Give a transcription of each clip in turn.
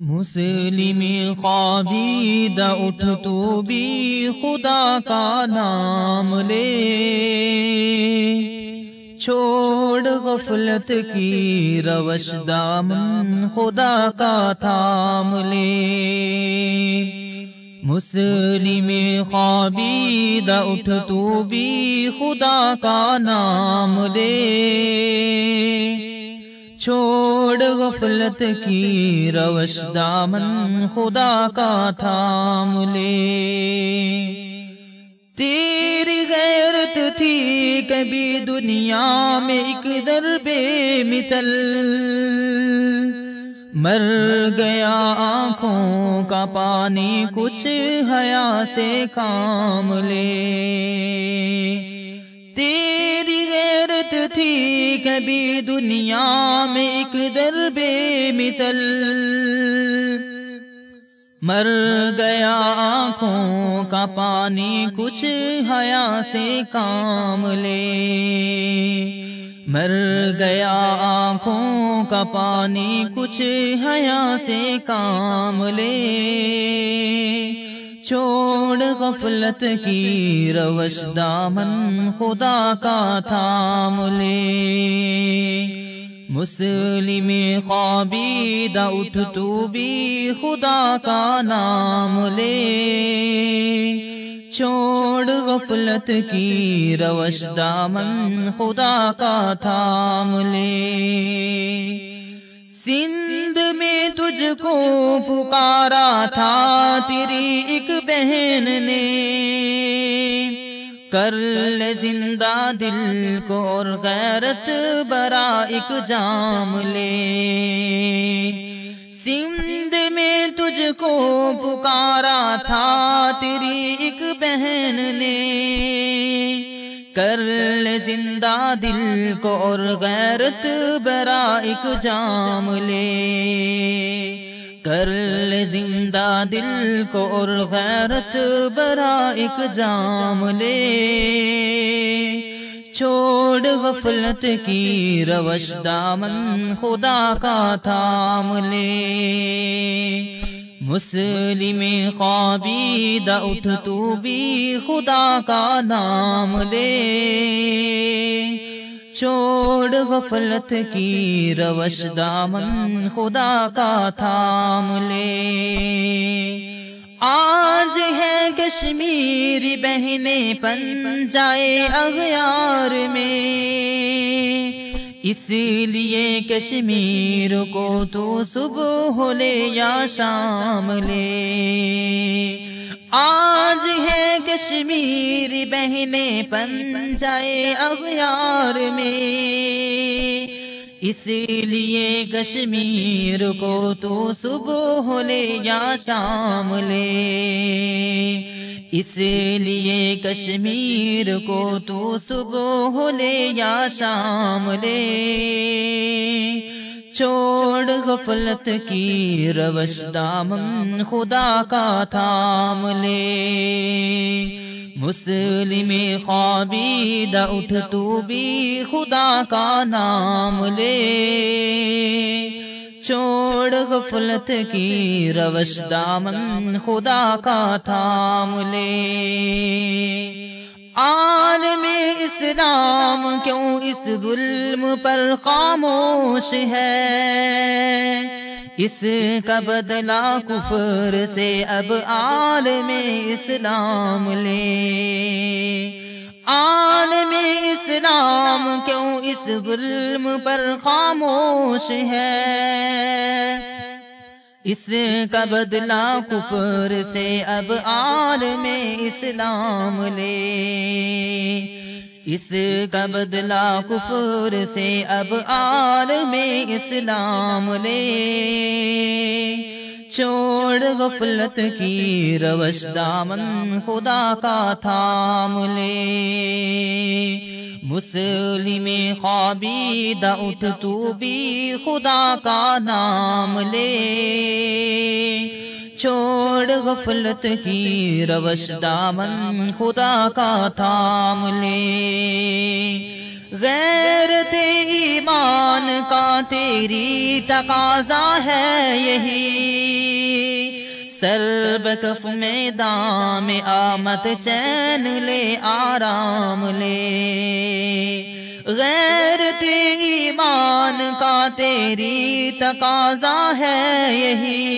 مسلم خوابید اٹھ تو بھی خدا کا نام لے۔ چھوڑ غفلت کی روش دامن خدا کا تھام لے۔ مسلم خوابید اٹھ تو بھی خدا کا نام لے۔ چھوڑ غفلت کی روش دامن خدا کا تھام لے۔ تیری غیرت تھی کبھی دنیا میں ایک دربے متل مر گیا آنکھوں کا پانی کچھ حیا سے کام لے۔ تھی کبھی دنیا میں ایک دربے متل۔ مر گیا آنکھوں کا پانی، کچھ حیا سے کام لے۔ مر گیا آنکھوں کا پانی، کچھ حیا سے کام لے۔ چھوڑ غفلت کی روش دامن خدا کا تھام لے۔ مسلم خوابید اٹھ تو بھی خدا کا نام لے۔ چھوڑ غفلت کی روش دامن خدا کا تھام لے۔ سندھ میں تجھ کو پکارا تھا تیری بہن نے کر لے زندہ دل کو اور غیرت برا ایک جام لے۔ سندھ میں تجھ کو پکارا تھا تیری ایک بہن نے کر لے زندہ دل کو اور غیرت برا ایک جام لے۔ کر لے زندہ دل کو اور غیرت برا ایک جام لے۔ چھوڑ غفلت کی روش دامن خدا کا تھام لے۔ مسلم خوابید اٹھ تو بھی خدا کا نام لے۔ چھوڑ غفلت کی روش دامن خدا کا تھام لے۔ آج ہے کشمیری بہنیں پن جائے اغیار میں۔ اس لیے کشمیر کو تو صبح ہو لے یا شام لے۔ آج ہے کشمیر بہنیں پن جائے اغیار میں۔ اس لیے کشمیر کو تو صبح لے یا شام لے۔ اس لیے کشمیر کو تو صبح لے یا شام لے۔ چھوڑ غفلت کی روش دامن خدا کا تھام لے۔ مسلم خوابید اٹھ تو بھی خدا کا نام لے۔ چھوڑ غفلت کی روش دامن خدا کا تھام لے۔ عالم اسلام کیوں اس ظلم پر خاموش ہے؟ اس کا بدلا کفر سے اب عالم اسلام لے۔ عالم اسلام کیوں اس ظلم پر خاموش ہے؟ اس کا بدلا کفر سے اب عالم اسلام لے۔ اس کا بدلا کفر سے اب عالم اسلام لے۔ چھوڑ غفلت کی روش دامن خدا کا تھام لے۔ مسلم خوابید اٹھ تو بھی خدا کا نام لے۔ چھوڑ غفلت کی روش دامن خدا کا تھام لے۔ غیر ایمان کا تیری تقاضا ہے یہی۔ سر بکف میں دام آمت چین لے، آرام لے۔ غیر ایمان کا تیری تقاضا ہے یہی۔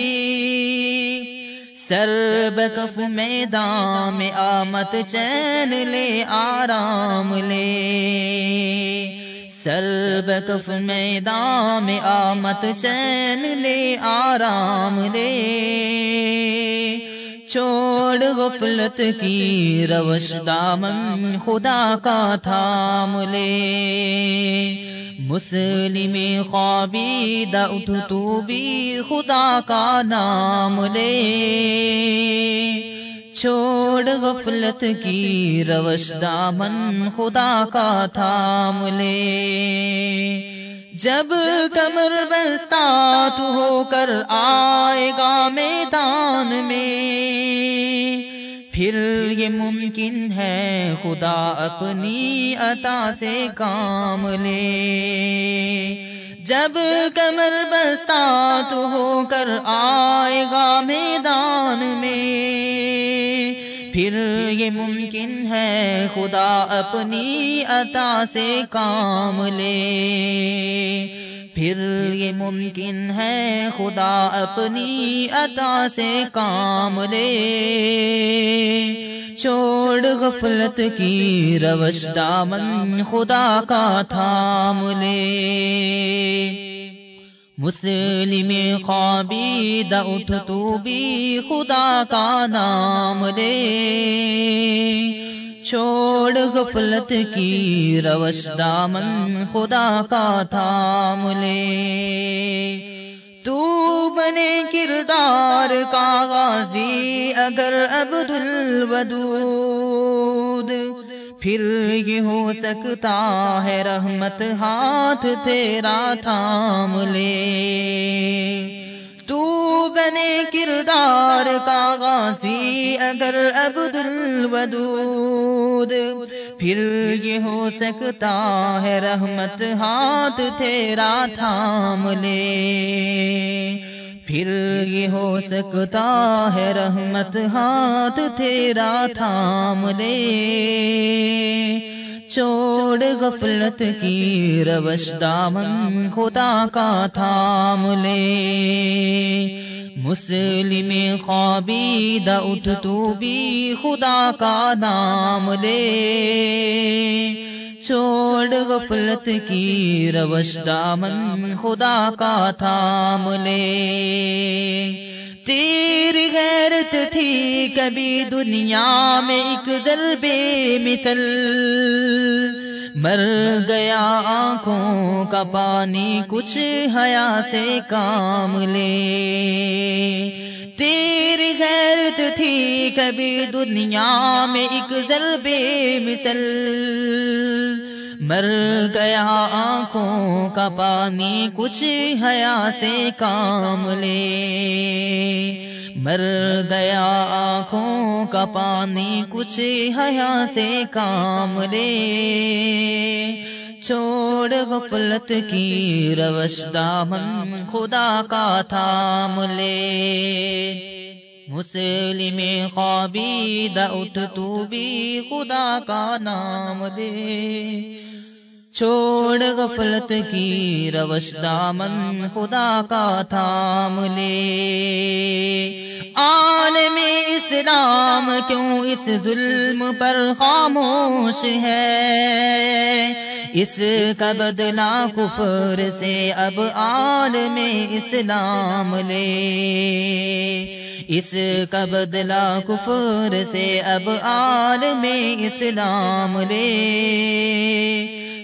سر بکف میں دام آمت چین لے، آرام لے۔ سر بکف میدان میں آمت چین لے، آرام لے۔ چھوڑ غفلت کی، روش دامن خدا کا تھام لے۔ مسلم خوابی اٹھ تو بھی خدا کا نام لے۔ چھوڑ غفلت کی، روش دامن خدا کا تھام لے۔ جب کمر بستا تو ہو کر آئے گا میدان میں۔ پھر یہ ممکن ہے خدا اپنی عطا سے کام لے۔ جب کمر بستا تو ہو کر آئے گا میدان میں۔ پھر یہ ممکن ہے خدا اپنی عطا سے کام لے۔ پھر یہ ممکن ہے خدا اپنی عطا سے کام لے۔ چھوڑ غفلت کی روش دامن خدا کا تھام لے۔ مسلم خوابی اٹھ تو بھی خدا کا نام لے۔ چھوڑ غفلت کی روش دامن خدا کا تھام لے۔ تو بنے کردار کا غازی اگر عبد الودود پھر یہ ہو سکتا ہے رحمت ہاتھ تیرا تھام لے۔ تو بنے کردار کا غازی اگر عبد الودود پھر یہ ہو سکتا ہے رحمت ہاتھ تیرا تھام لے۔ پھر یہ ہو سکتا ہے رحمت ہاتھ تیرا تھام لے۔ چھوڑ غفلت کی روش دامن خدا کا تھام لے۔ مسلم خوابی اٹھ تو بھی خدا کا نام لے۔ چھوڑ غفلت کی روش دامن خدا کا تھام لے تیری غیرت تھی کبھی دنیا میں ایک ضربے مثل مر گیا آنکھوں کا پانی کچھ حیا سے کام لے تیری غیرت تھی کبھی دنیا میں ایک ضربے مثل۔ مر گیا آنکھوں کا پانی، کچھ حیا سے کام لے۔ مر گیا آنکھوں کا پانی، کچھ حیا سے کام لے۔ چھوڑ غفلت کی، روش دامن خدا کا تھام لے مسلم خوابی اٹھ تو بھی خدا کا نام دے۔ چھوڑ غفلت کی، روش دامن خدا کا تھام لے عالم اسلام کیوں اس ظلم پر خاموش ہے؟ اس کا بدلا کفر سے اب عالم اسلام لے۔ اس کا بدلا کفر سے اب عالم اسلام لے۔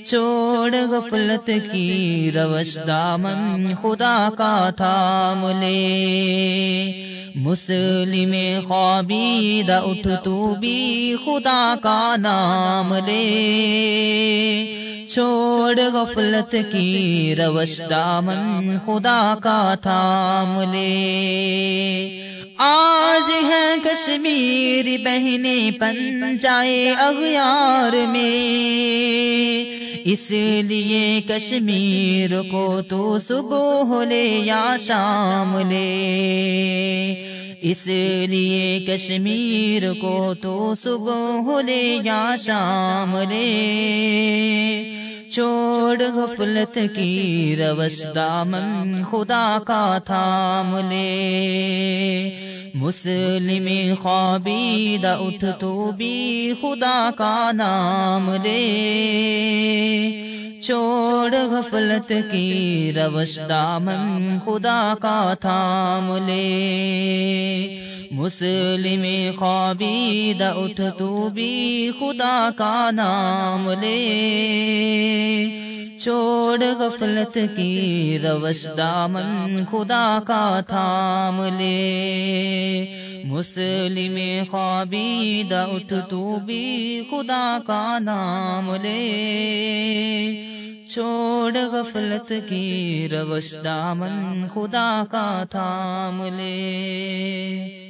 چھوڑ غفلت کی روش دامن خدا کا تھام لے۔ مسلم خوابی اٹھ تو بھی خدا کا نام لے۔ چھوڑ غفلت کی روش دامن خدا کا تھام لے۔ آج ہے کشمیر بہنے پن جائے اغیار میں۔ اس لیے کشمیر کو تو صبح لے یا شام لے۔ اس لیے کشمیر کو تو صبح لے یا شام لے۔ چھوڑ غفلت کی روش دامن خدا کا تھام لے۔ مسلم خوابید اٹھ تو بھی خدا کا نام لے۔ چھوڑ غفلت کی روش دامن خدا کا تھام لے۔ مسلم خوابید اٹھ تو بھی خدا کا نام لے۔ چھوڑ غفلت کی روش دامن خدا کا تھام لے۔ مسلم خوابید اٹھ تو بھی خدا کا نام لے۔ چھوڑ غفلت کی روش دامن خدا کا تھام لے۔